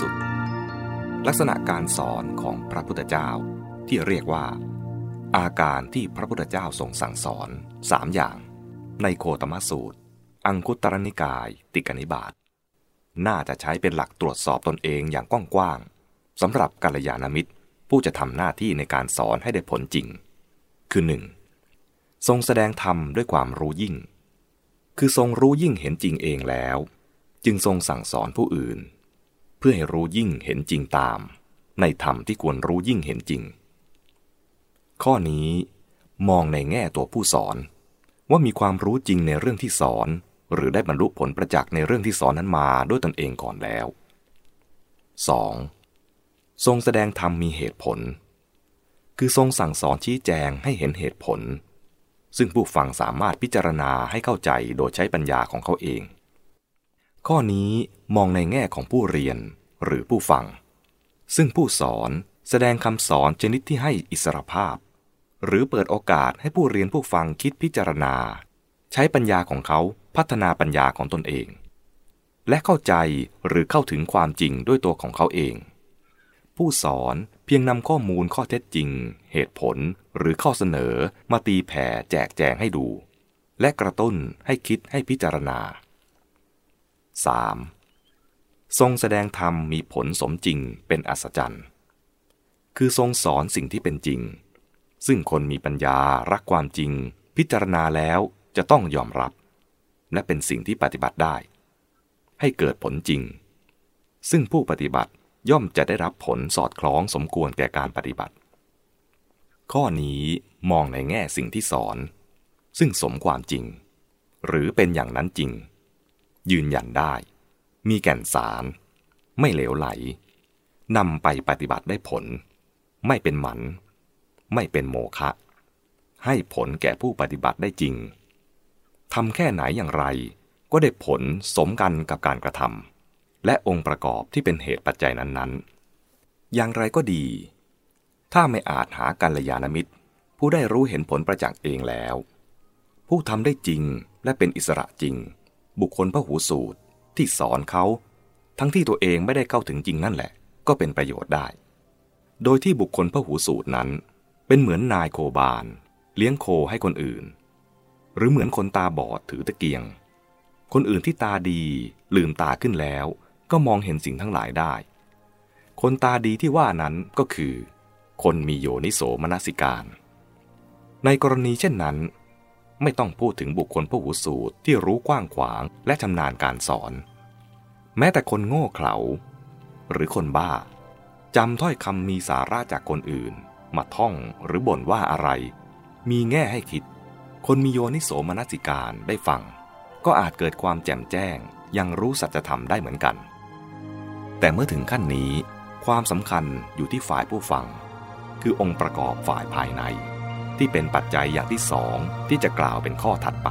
สุด ลักษณะการสอนของพระพุทธเจ้าที่เรียกว่า อาการที่พระพุทธเจ้าทรงสั่งสอนสามอย่าง ในโคตมสูตร อังคุตรนิกาย ติกนิบาตน่าจะใช้เป็นหลักตรวจสอบตนเองอย่างกว้างๆสำหรับกัลยาณมิตรผู้จะทำหน้าที่ในการสอนให้ได้ผลจริง คือ 1. ทรงแสดงธรรมด้วยความรู้ยิ่ง คือทรงรู้ยิ่งเห็นจริงเองแล้ว จึงทรงสั่งสอนผู้อื่น พื่อให้รู้ยิ่งเห็นจริงตาม ในธรรมที่ควรรู้ยิ่งเห็นจริง ข้อนี้มองในแง่ตัวผู้สอน ว่ามีความรู้จริงในเรื่องที่สอน หรือได้บรรลุผลประจักษ์ในเรื่องที่สอนนั้นมาด้วยตนเองก่อนแล้ว 2. ทรงแสดงธรรมมีเหตุผล คือทรงสั่งสอนชี้แจงให้เห็นเหตุผล ซึ่งผู้ฟังสามารถพิจารณาให้เข้าใจโดยใช้ปัญญาของเขาเอง ข้อนี้มองในแง่ของผู้เรียนหรือผู้ฟัง ซึ่งผู้สอนแสดงคำสอนชนิดที่ให้อิสรภาพ หรือเปิดโอกาสให้ผู้เรียนผู้ฟังคิดพิจารณา ใช้ปัญญาของเขาพัฒนาปัญญาของตนเอง และเข้าใจหรือเข้าถึงความจริงด้วยตัวของเขาเอง ผู้สอนเพียงนำข้อมูลข้อเท็จจริง เหตุผลหรือข้อเสนอมาตีแผ่แจกแจงให้ดู และกระตุ้นให้คิดให้พิจารณา 3. ทรงแสดงธรรมมีผลสมจริงเป็นอัศจรรย์ คือทรงสอนสิ่งที่เป็นจริง ซึ่งคนมีปัญญารักความจริง พิจารณาแล้วจะต้องยอมรับ และเป็นสิ่งที่ปฏิบัติได้ ให้เกิดผลจริง ซึ่งผู้ปฏิบัติย่อมจะได้รับผลสอดคล้องสมควรแก่การปฏิบัติ ข้อนี้มองในแง่สิ่งที่สอน ซึ่งสมความจริง หรือเป็นอย่างนั้นจริง ยืนยันได้ มีแก่นสาร ไม่เหลวไหลนำไปปฏิบัติได้ผล ไม่เป็นหมัน ไม่เป็นโมฆะให้ผลแก่ผู้ปฏิบัติได้จริงทำแค่ไหนอย่างไร ก็ได้ผลสมกันกับการกระทำและองค์ประกอบที่เป็นเหตุปัจจัยนั้นๆ อย่างไรก็ดี ถ้าไม่อาจหากัลยาณมิตร ผู้ได้รู้เห็นผลประจักษ์เองแล้ว ผู้ทำได้จริงและเป็นอิสระจริง บุคคลพระหูสูตรที่สอนเขา ทั้งที่ตัวเองไม่ได้เข้าถึงจริงนั่นแหละ ก็เป็นประโยชน์ได้ โดยที่บุคคลพระหูสูตรนั้น เป็นเหมือนนายโคบาน เลี้ยงโคให้คนอื่น หรือเหมือนคนตาบอดถือตะเกียง คนอื่นที่ตาดีลืมตาขึ้นแล้ว ก็มองเห็นสิ่งทั้งหลายได้ คนตาดีที่ว่านั้นก็คือ คนมีโยนิโสมนสิการ ในกรณีเช่นนั้น ไม่ต้องพูดถึงบุคคลผู้หูสูตรที่รู้กว้างขวางและชำนาญการสอน แม้แต่คนโง่เขลาหรือคนบ้าจำถ้อยคำมีสาระจากคนอื่น มาท่องหรือบ่นว่าอะไร มีแง่ให้คิด คนมีโยนิโสมนสิการได้ฟัง ก็อาจเกิดความแจ่มแจ้ง ยังรู้สัจธรรมได้เหมือนกัน แต่เมื่อถึงขั้นนี้ ความสำคัญอยู่ที่ฝ่ายผู้ฟัง คือองค์ประกอบฝ่ายภายใน ที่เป็นปัจจัยอย่างที่สองที่จะกล่าวเป็นข้อถัดไป